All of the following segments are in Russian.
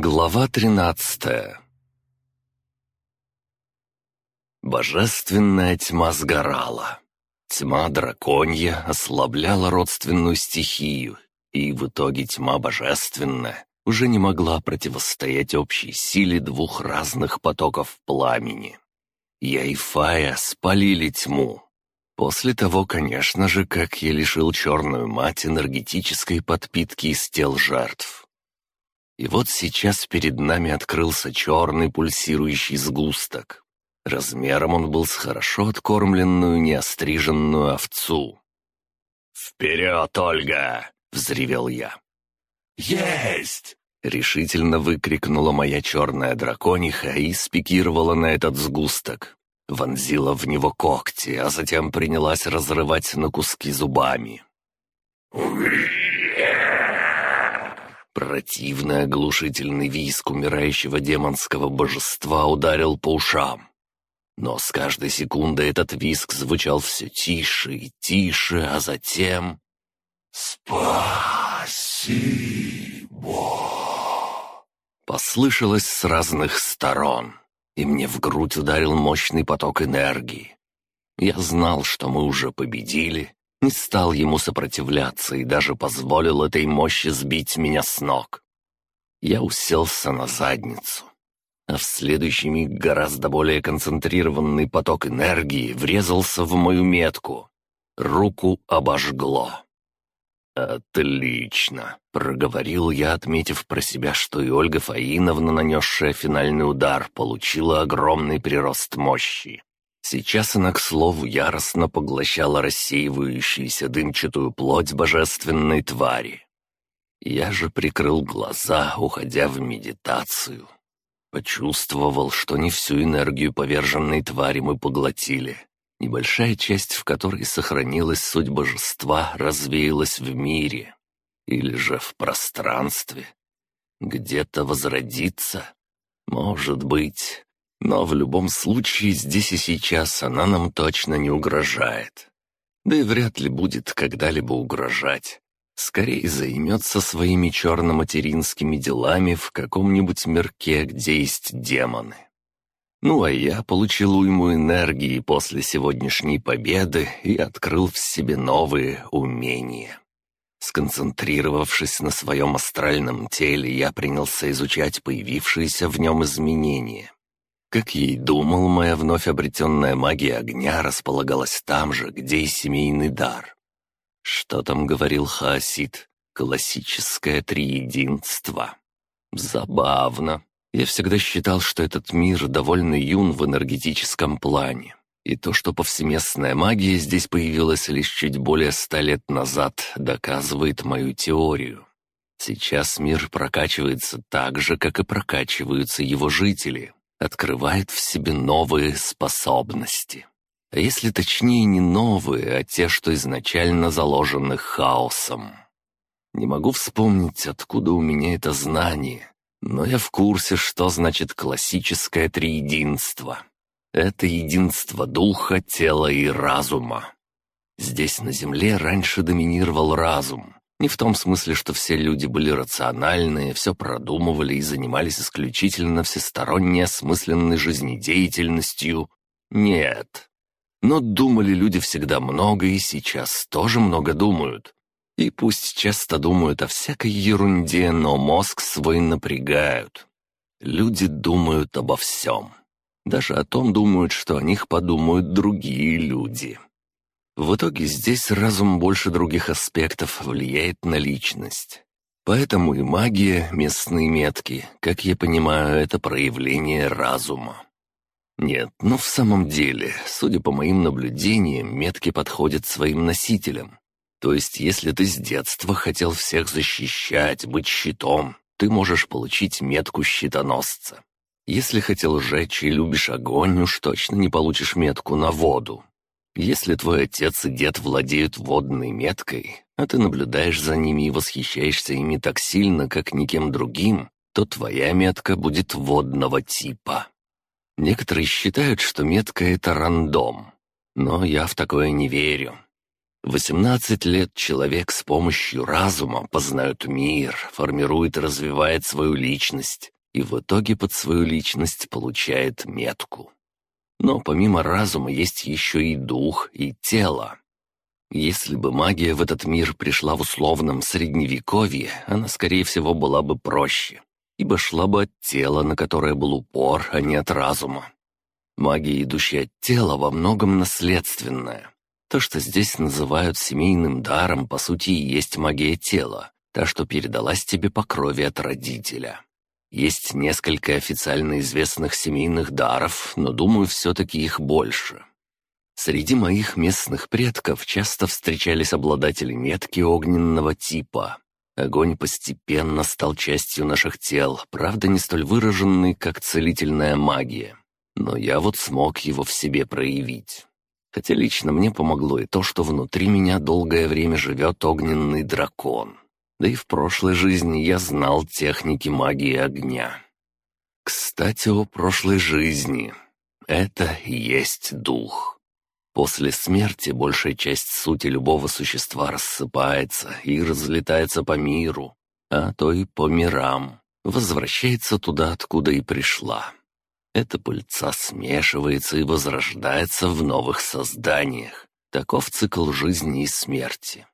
Глава тринадцатая Божественная тьма сгорала. Тьма драконья ослабляла родственную стихию, и в итоге тьма божественная уже не могла противостоять общей силе двух разных потоков пламени. Я и Фая спалили тьму. После того, конечно же, как я лишил черную мать энергетической подпитки из тел жертв. И вот сейчас перед нами открылся черный пульсирующий сгусток. Размером он был с хорошо откормленную неостриженную овцу. «Вперед, Ольга!» — взревел я. «Есть!» — решительно выкрикнула моя черная дракониха и спикировала на этот сгусток. Вонзила в него когти, а затем принялась разрывать на куски зубами. Противный оглушительный визг умирающего демонского божества ударил по ушам. Но с каждой секундой этот визг звучал все тише и тише, а затем... «Спасибо!» Послышалось с разных сторон, и мне в грудь ударил мощный поток энергии. Я знал, что мы уже победили, не стал ему сопротивляться и даже позволил этой мощи сбить меня с ног. Я уселся на задницу, а в следующий миг гораздо более концентрированный поток энергии врезался в мою метку. Руку обожгло. «Отлично!» — проговорил я, отметив про себя, что и Ольга Фаиновна, нанесшая финальный удар, получила огромный прирост мощи. Сейчас она, к слову, яростно поглощала рассеивающуюся дымчатую плоть божественной твари. Я же прикрыл глаза, уходя в медитацию. Почувствовал, что не всю энергию поверженной твари мы поглотили. Небольшая часть, в которой сохранилась суть божества, развеялась в мире. Или же в пространстве. Где-то возродиться? Может быть. Но в любом случае здесь и сейчас она нам точно не угрожает. Да и вряд ли будет когда-либо угрожать. Скорее займется своими черно-материнскими делами в каком-нибудь мирке, где есть демоны. Ну а я получил уйму энергии после сегодняшней победы и открыл в себе новые умения. Сконцентрировавшись на своем астральном теле, я принялся изучать появившиеся в нем изменения. Как и думал, моя вновь обретенная магия огня располагалась там же, где и семейный дар. Что там говорил Хаосид? Классическое триединство. Забавно. Я всегда считал, что этот мир довольно юн в энергетическом плане. И то, что повсеместная магия здесь появилась лишь чуть более ста лет назад, доказывает мою теорию. Сейчас мир прокачивается так же, как и прокачиваются его жители открывает в себе новые способности. А если точнее не новые, а те, что изначально заложены хаосом. Не могу вспомнить, откуда у меня это знание, но я в курсе, что значит классическое триединство. Это единство духа, тела и разума. Здесь на Земле раньше доминировал разум, не в том смысле, что все люди были рациональные, все продумывали и занимались исключительно всесторонне осмысленной жизнедеятельностью. Нет. Но думали люди всегда много и сейчас тоже много думают. И пусть часто думают о всякой ерунде, но мозг свой напрягают. Люди думают обо всем. Даже о том думают, что о них подумают другие люди. В итоге здесь разум больше других аспектов влияет на личность. Поэтому и магия, местные метки, как я понимаю, это проявление разума. Нет, ну в самом деле, судя по моим наблюдениям, метки подходят своим носителям. То есть, если ты с детства хотел всех защищать, быть щитом, ты можешь получить метку щитоносца. Если хотел жечь и любишь огонь, уж точно не получишь метку на воду. Если твой отец и дед владеют водной меткой, а ты наблюдаешь за ними и восхищаешься ими так сильно, как никем другим, то твоя метка будет водного типа. Некоторые считают, что метка — это рандом, но я в такое не верю. 18 лет человек с помощью разума познает мир, формирует и развивает свою личность, и в итоге под свою личность получает метку. Но помимо разума есть еще и дух, и тело. Если бы магия в этот мир пришла в условном средневековье, она, скорее всего, была бы проще, ибо шла бы от тела, на которое был упор, а не от разума. Магия, идущая от тела, во многом наследственная. То, что здесь называют семейным даром, по сути и есть магия тела, та, что передалась тебе по крови от родителя. Есть несколько официально известных семейных даров, но, думаю, все-таки их больше. Среди моих местных предков часто встречались обладатели метки огненного типа. Огонь постепенно стал частью наших тел, правда, не столь выраженный, как целительная магия. Но я вот смог его в себе проявить. Хотя лично мне помогло и то, что внутри меня долгое время живет огненный дракон. Да и в прошлой жизни я знал техники магии огня. Кстати, о прошлой жизни. Это есть дух. После смерти большая часть сути любого существа рассыпается и разлетается по миру, а то и по мирам, возвращается туда, откуда и пришла. Эта пыльца смешивается и возрождается в новых созданиях. Таков цикл жизни и смерти.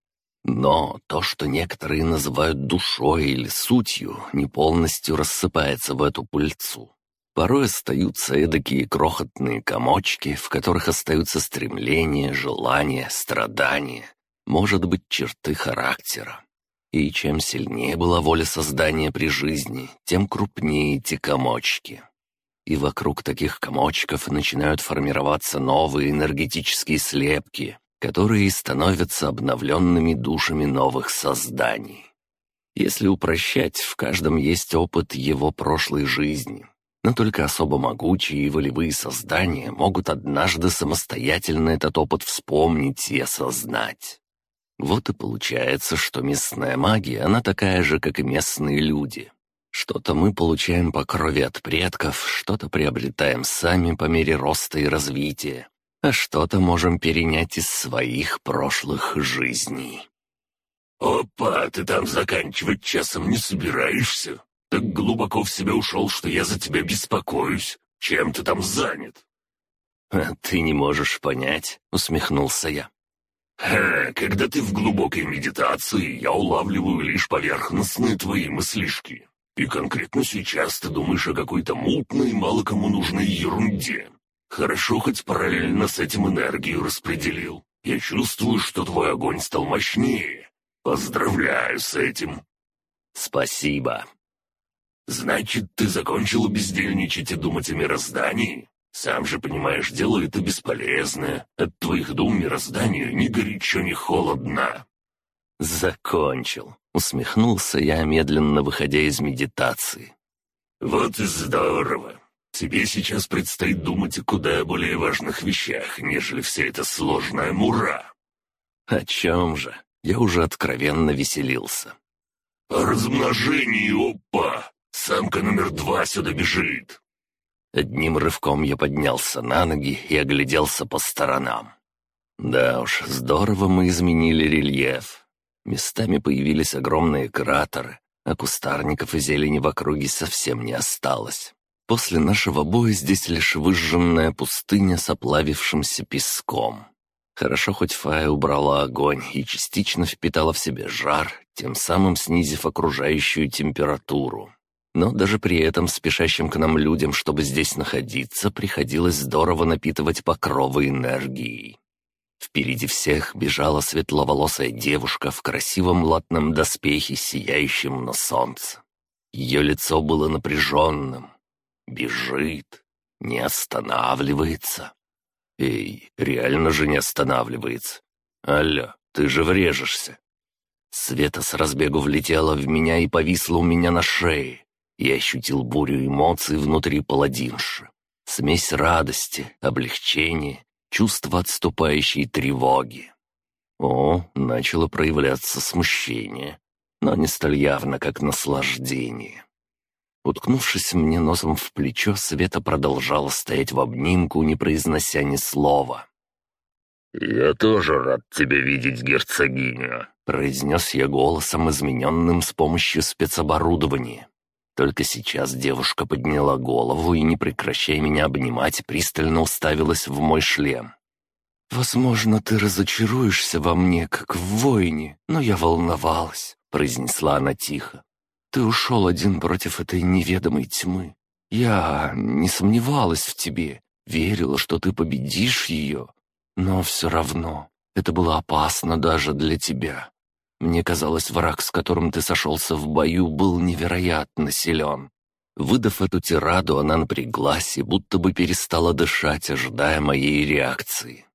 Но то, что некоторые называют душой или сутью, не полностью рассыпается в эту пыльцу. Порой остаются эдакие крохотные комочки, в которых остаются стремления, желания, страдания, может быть, черты характера. И чем сильнее была воля создания при жизни, тем крупнее эти комочки. И вокруг таких комочков начинают формироваться новые энергетические слепки, которые становятся обновленными душами новых созданий. Если упрощать, в каждом есть опыт его прошлой жизни, но только особо могучие и волевые создания могут однажды самостоятельно этот опыт вспомнить и осознать. Вот и получается, что местная магия, она такая же, как и местные люди. Что-то мы получаем по крови от предков, что-то приобретаем сами по мере роста и развития, а что-то можем перенять из своих прошлых жизней. «Опа, ты там заканчивать часом не собираешься? Так глубоко в себя ушел, что я за тебя беспокоюсь. Чем ты там занят?» «А ты не можешь понять», — усмехнулся я. «Ха, когда ты в глубокой медитации, я улавливаю лишь поверхностные твои мыслишки. И конкретно сейчас ты думаешь о какой-то мутной, мало кому нужной ерунде. Хорошо, хоть параллельно с этим энергию распределил. Я чувствую, что твой огонь стал мощнее. Поздравляю с этим. Спасибо. Значит, ты закончил бездельничать и думать о мироздании? Сам же понимаешь, дело это бесполезное. От твоих дум мирозданию ни горячо, ни холодно. Закончил. Усмехнулся я, медленно выходя из медитации. Вот и здорово. Тебе сейчас предстоит думать о куда более важных вещах, нежели вся эта сложная мура». «О чем же?» Я уже откровенно веселился. «О размножении, опа! Самка номер два сюда бежит!» Одним рывком я поднялся на ноги и огляделся по сторонам. Да уж, здорово мы изменили рельеф. Местами появились огромные кратеры, а кустарников и зелени в округе совсем не осталось. После нашего боя здесь лишь выжженная пустыня с оплавившимся песком. Хорошо, хоть Фая убрала огонь и частично впитала в себе жар, тем самым снизив окружающую температуру. Но даже при этом спешащим к нам людям, чтобы здесь находиться, приходилось здорово напитывать покровы энергией. Впереди всех бежала светловолосая девушка в красивом латном доспехе, сияющем на солнце. Ее лицо было напряженным, Бежит, не останавливается. Эй, реально же не останавливается. Алло, ты же врежешься. Света с разбегу влетела в меня и повисла у меня на шее. Я ощутил бурю эмоций внутри паладинши. Смесь радости, облегчения, чувства отступающей тревоги. О, начало проявляться смущение, но не столь явно, как наслаждение. Уткнувшись мне носом в плечо, Света продолжала стоять в обнимку, не произнося ни слова. «Я тоже рад тебя видеть, герцогиня», — произнес я голосом, измененным с помощью спецоборудования. Только сейчас девушка подняла голову и, не прекращая меня обнимать, пристально уставилась в мой шлем. «Возможно, ты разочаруешься во мне, как в воине, но я волновалась», — произнесла она тихо. «Ты ушел один против этой неведомой тьмы. Я не сомневалась в тебе, верила, что ты победишь ее, но все равно это было опасно даже для тебя. Мне казалось, враг, с которым ты сошелся в бою, был невероятно силен. Выдав эту тираду, она напряглась и будто бы перестала дышать, ожидая моей реакции.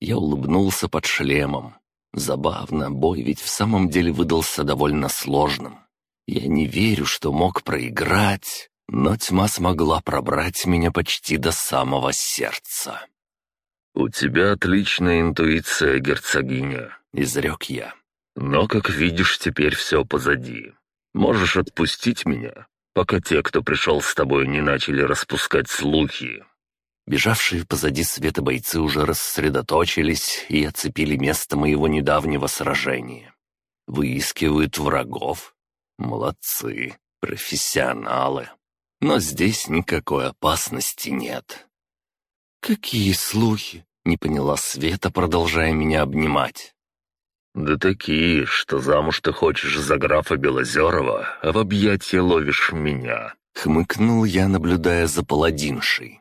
Я улыбнулся под шлемом. Забавно, бой ведь в самом деле выдался довольно сложным. Я не верю, что мог проиграть, но тьма смогла пробрать меня почти до самого сердца. «У тебя отличная интуиция, герцогиня», — изрек я. «Но, как видишь, теперь все позади. Можешь отпустить меня, пока те, кто пришел с тобой, не начали распускать слухи». Бежавшие позади света бойцы уже рассредоточились и оцепили место моего недавнего сражения. Выискивают врагов. Молодцы, профессионалы. Но здесь никакой опасности нет. «Какие слухи?» — не поняла Света, продолжая меня обнимать. «Да такие, что замуж ты хочешь за графа Белозерова, а в объятия ловишь меня», — хмыкнул я, наблюдая за паладиншей.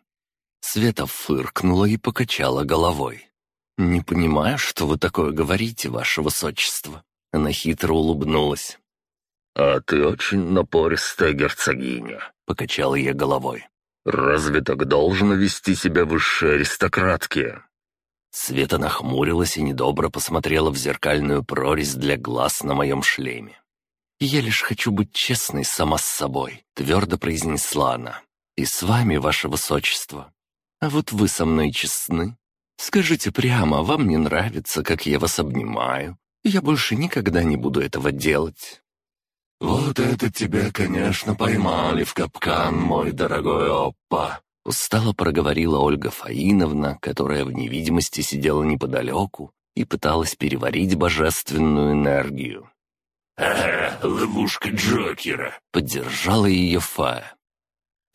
Света фыркнула и покачала головой. «Не понимаю, что вы такое говорите, ваше высочество». Она хитро улыбнулась. «А ты очень напористая герцогиня», — покачал я головой. «Разве так должно вести себя высшие аристократки?» Света нахмурилась и недобро посмотрела в зеркальную прорезь для глаз на моем шлеме. «Я лишь хочу быть честной сама с собой», — твердо произнесла она. «И с вами, ваше высочество. А вот вы со мной честны. Скажите прямо, вам не нравится, как я вас обнимаю? Я больше никогда не буду этого делать». «Вот это тебя, конечно, поймали в капкан, мой дорогой Оппа!» Устало проговорила Ольга Фаиновна, которая в невидимости сидела неподалеку и пыталась переварить божественную энергию. «Ага, ловушка Джокера!» — поддержала ее Фая.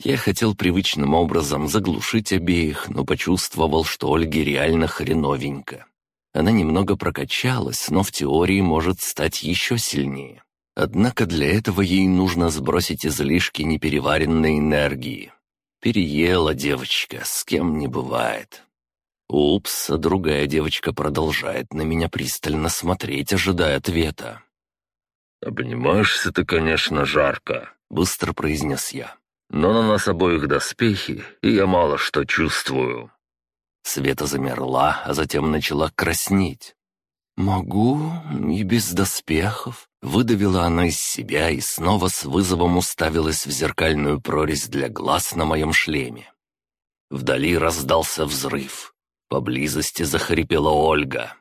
Я хотел привычным образом заглушить обеих, но почувствовал, что Ольге реально хреновенько. Она немного прокачалась, но в теории может стать еще сильнее. Однако для этого ей нужно сбросить излишки непереваренной энергии. Переела девочка, с кем не бывает. Упс, а другая девочка продолжает на меня пристально смотреть, ожидая ответа. «Обнимаешься ты, конечно, жарко», — быстро произнес я. «Но на нас обоих доспехи, и я мало что чувствую». Света замерла, а затем начала краснеть. «Могу и без доспехов», — выдавила она из себя и снова с вызовом уставилась в зеркальную прорезь для глаз на моем шлеме. Вдали раздался взрыв. Поблизости захрипела Ольга.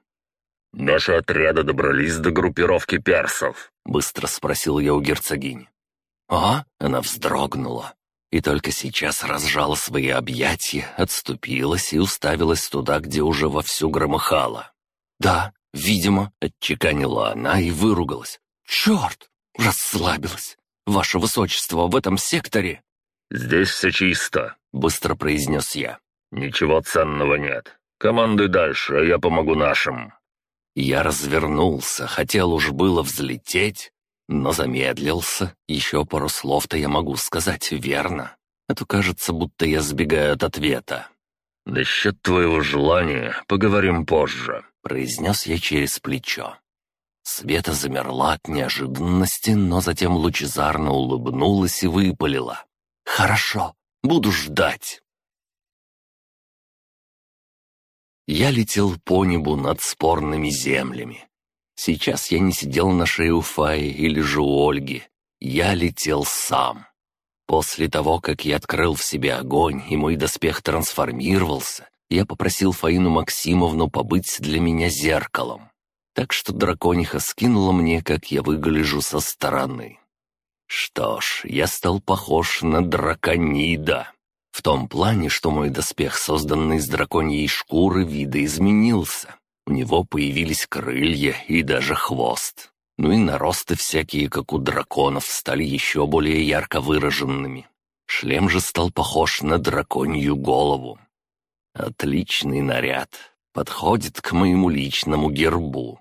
«Наши отряды добрались до группировки персов», — быстро спросил я у герцогини. «А?» — она вздрогнула. И только сейчас разжала свои объятия, отступилась и уставилась туда, где уже вовсю громыхало. «Да, «Видимо», — отчеканила она и выругалась. «Черт!» — расслабилась. «Ваше высочество, в этом секторе...» «Здесь все чисто», — быстро произнес я. «Ничего ценного нет. Командуй дальше, а я помогу нашим». Я развернулся, хотел уж было взлететь, но замедлился. Еще пару слов-то я могу сказать верно. А то кажется, будто я сбегаю от ответа. «Насчет твоего желания поговорим позже», произнес я через плечо. Света замерла от неожиданности, но затем лучезарно улыбнулась и выпалила. «Хорошо, буду ждать». Я летел по небу над спорными землями. Сейчас я не сидел на шее у Фаи или же у Ольги. Я летел сам. После того, как я открыл в себе огонь, и мой доспех трансформировался, я попросил Фаину Максимовну побыть для меня зеркалом. Так что дракониха скинула мне, как я выгляжу со стороны. Что ж, я стал похож на драконида. В том плане, что мой доспех, созданный из драконьей шкуры, видоизменился. У него появились крылья и даже хвост. Ну и наросты всякие, как у драконов, стали еще более ярко выраженными. Шлем же стал похож на драконью голову. Отличный наряд. Подходит к моему личному гербу.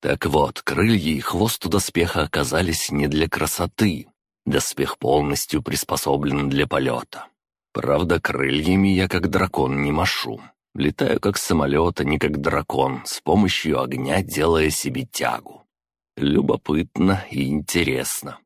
Так вот, крылья и хвост у доспеха оказались не для красоты. Доспех полностью приспособлен для полета. Правда, крыльями я как дракон не машу. Летаю как самолет, а не как дракон, с помощью огня делая себе тягу. Любопытно и интересно.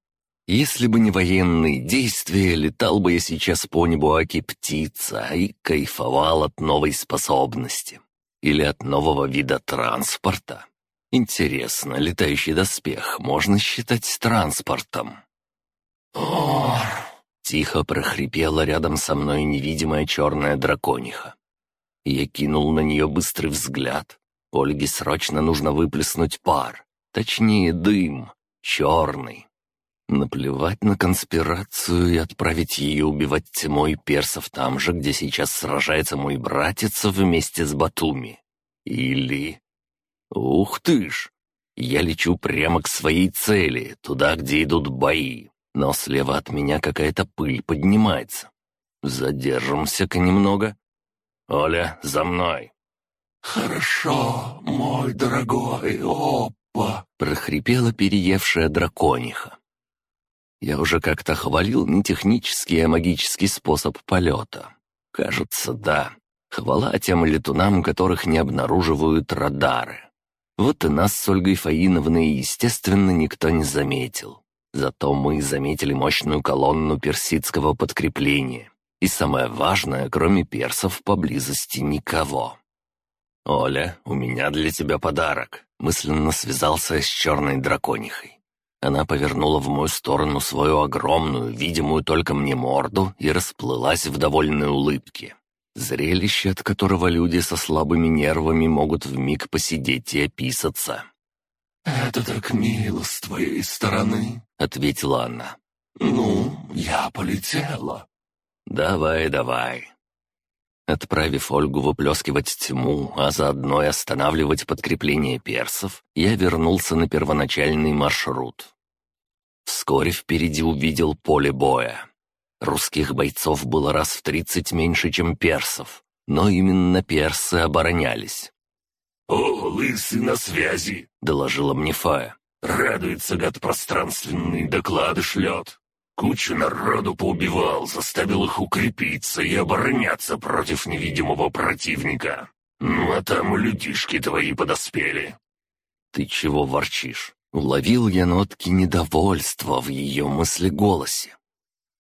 Если бы не военные действия, летал бы я сейчас по небу аки птица и кайфовал от новой способности. Или от нового вида транспорта. Интересно, летающий доспех можно считать транспортом? Ор! Тихо прохрипела рядом со мной невидимая черная дракониха. Я кинул на нее быстрый взгляд. Ольге срочно нужно выплеснуть пар. Точнее, дым. Черный. Наплевать на конспирацию и отправить ее убивать тьмой персов там же, где сейчас сражается мой братец вместе с Батуми. Или... Ух ты ж! Я лечу прямо к своей цели, туда, где идут бои но слева от меня какая-то пыль поднимается. Задержимся-ка немного. Оля, за мной. «Хорошо, мой дорогой Опа!» — прохрипела переевшая дракониха. Я уже как-то хвалил не технический, а магический способ полета. Кажется, да. Хвала тем летунам, которых не обнаруживают радары. Вот и нас с Ольгой Фаиновной, естественно, никто не заметил. Зато мы заметили мощную колонну персидского подкрепления. И самое важное, кроме персов, поблизости никого. «Оля, у меня для тебя подарок», — мысленно связался с черной драконихой. Она повернула в мою сторону свою огромную, видимую только мне морду и расплылась в довольной улыбке. Зрелище, от которого люди со слабыми нервами могут вмиг посидеть и описаться. «Это так мило с твоей стороны», — ответила она. «Ну, я полетела». «Давай, давай». Отправив Ольгу выплескивать тьму, а заодно и останавливать подкрепление персов, я вернулся на первоначальный маршрут. Вскоре впереди увидел поле боя. Русских бойцов было раз в тридцать меньше, чем персов, но именно персы оборонялись. «О, лысый на связи!» — доложила мне Фая. «Радуется гад пространственный, доклады шлет. Кучу народу поубивал, заставил их укрепиться и обороняться против невидимого противника. Ну а там людишки твои подоспели». «Ты чего ворчишь?» Уловил я нотки недовольства в ее мыслеголосе.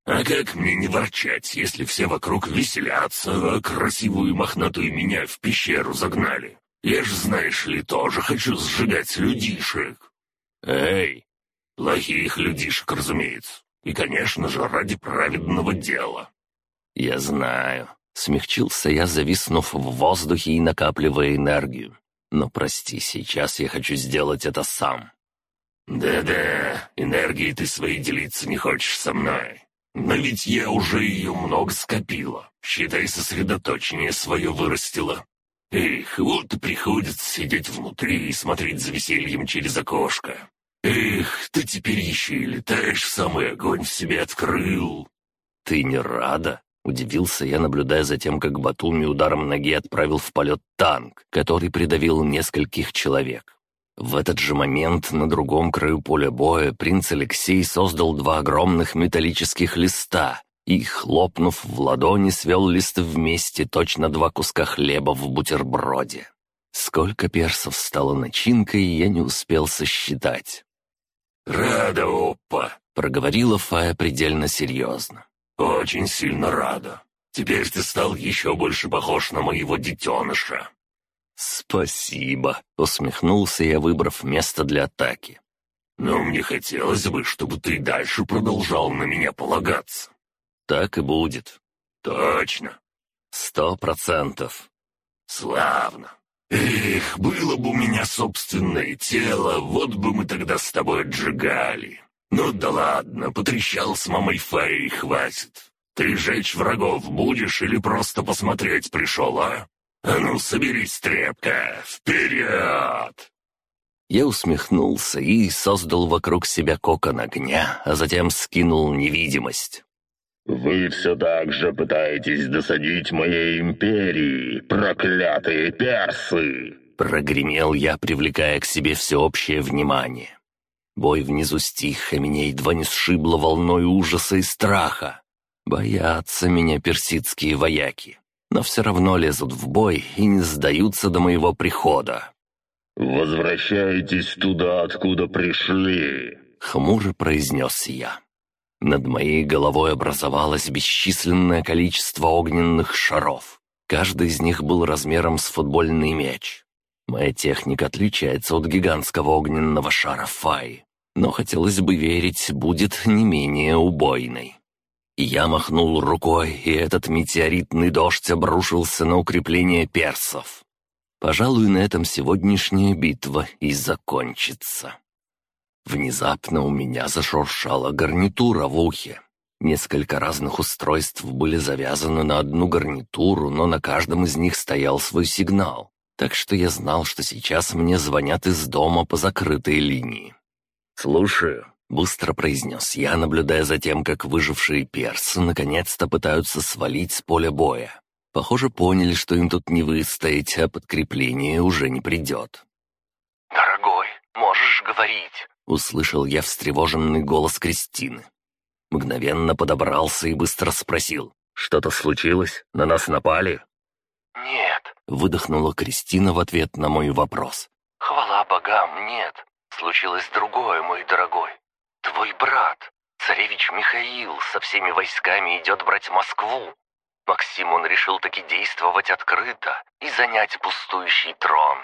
«А как мне не ворчать, если все вокруг веселятся, а красивую мохнатую меня в пещеру загнали? Я ж, знаешь ли, тоже хочу сжигать людишек. Эй! Плохих людишек, разумеется. И, конечно же, ради праведного дела. Я знаю. Смягчился я, зависнув в воздухе и накапливая энергию. Но прости, сейчас я хочу сделать это сам. Да-да, энергией ты своей делиться не хочешь со мной. Но ведь я уже ее много скопила. Считай, сосредоточение свое вырастила. Эх, вот и приходится сидеть внутри и смотреть за весельем через окошко. Эх, ты теперь еще и летаешь, самый огонь в себе открыл. Ты не рада? Удивился я, наблюдая за тем, как Батуми ударом ноги отправил в полет танк, который придавил нескольких человек. В этот же момент на другом краю поля боя принц Алексей создал два огромных металлических листа и, хлопнув в ладони, свел листы вместе, точно два куска хлеба в бутерброде. Сколько персов стало начинкой, я не успел сосчитать. «Рада, опа!» — проговорила Фая предельно серьезно. «Очень сильно рада. Теперь ты стал еще больше похож на моего детеныша». «Спасибо», — усмехнулся я, выбрав место для атаки. «Но мне хотелось бы, чтобы ты дальше продолжал на меня полагаться. Так и будет. Точно. Сто процентов. Славно. Эх, было бы у меня собственное тело, вот бы мы тогда с тобой отжигали. Ну да ладно, потрещал с мамой Фаей хватит. Ты жечь врагов будешь или просто посмотреть пришел, а? А ну, соберись, тряпка, вперед!» Я усмехнулся и создал вокруг себя кокон огня, а затем скинул невидимость. «Вы все так же пытаетесь досадить моей империи, проклятые персы!» Прогремел я, привлекая к себе всеобщее внимание. Бой внизу стих, а меня едва не сшибло волной ужаса и страха. Боятся меня персидские вояки, но все равно лезут в бой и не сдаются до моего прихода. «Возвращайтесь туда, откуда пришли», — хмуро произнес я. Над моей головой образовалось бесчисленное количество огненных шаров. Каждый из них был размером с футбольный мяч. Моя техника отличается от гигантского огненного шара Фай, но хотелось бы верить, будет не менее убойной. Я махнул рукой, и этот метеоритный дождь обрушился на укрепление персов. Пожалуй, на этом сегодняшняя битва и закончится. Внезапно у меня зашуршала гарнитура в ухе. Несколько разных устройств были завязаны на одну гарнитуру, но на каждом из них стоял свой сигнал. Так что я знал, что сейчас мне звонят из дома по закрытой линии. «Слушаю», — быстро произнес я, наблюдая за тем, как выжившие персы наконец-то пытаются свалить с поля боя. Похоже, поняли, что им тут не выстоять, а подкрепление уже не придет. «Дорогой, можешь говорить?» — услышал я встревоженный голос Кристины. Мгновенно подобрался и быстро спросил. «Что-то случилось? На нас напали?» «Нет», — выдохнула Кристина в ответ на мой вопрос. «Хвала богам, нет. Случилось другое, мой дорогой. Твой брат, царевич Михаил, со всеми войсками идет брать Москву. Максим он решил таки действовать открыто и занять пустующий трон.